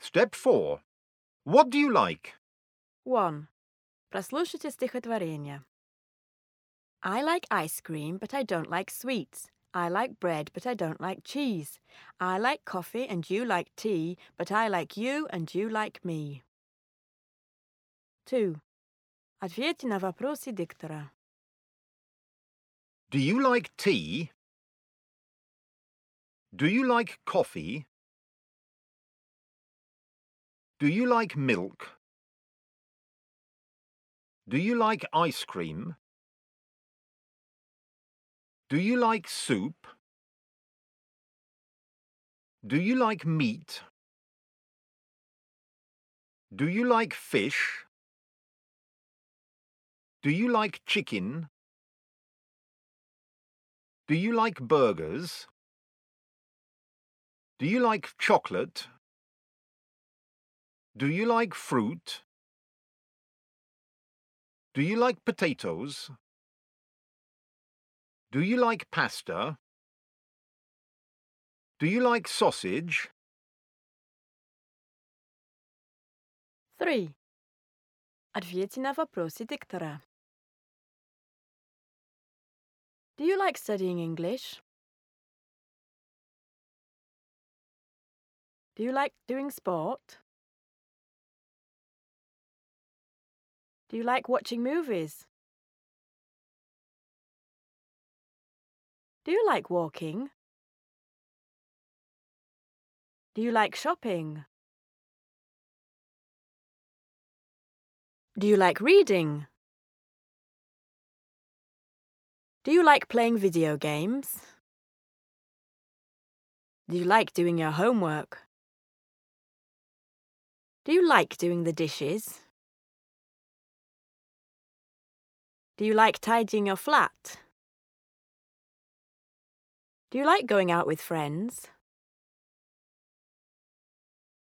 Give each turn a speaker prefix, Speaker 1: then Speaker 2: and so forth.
Speaker 1: Step 4. What do you like?
Speaker 2: 1. Прослушайте стихотворение. I like ice cream, but I don't like sweets. I like bread, but I don't like cheese. I like coffee and you like tea, but I like you and you like me. 2. Ответьте на вопросы диктора.
Speaker 1: Do you like tea? Do you like coffee? Do you like milk? Do you like ice cream? Do you like soup? Do you like meat? Do you like fish? Do you like chicken? Do you like burgers? Do you like chocolate? Do you like fruit? Do you like potatoes? Do you like pasta? Do you like sausage?
Speaker 2: 3. Ответьте на вопросы диктора. Do you like studying English? Do you like doing sport? Do you like watching movies? Do you like walking? Do you like shopping? Do you like reading? Do you like playing video games? Do you like doing your homework? Do you like doing the dishes? Do you like tidying your flat? Do you like going out with friends?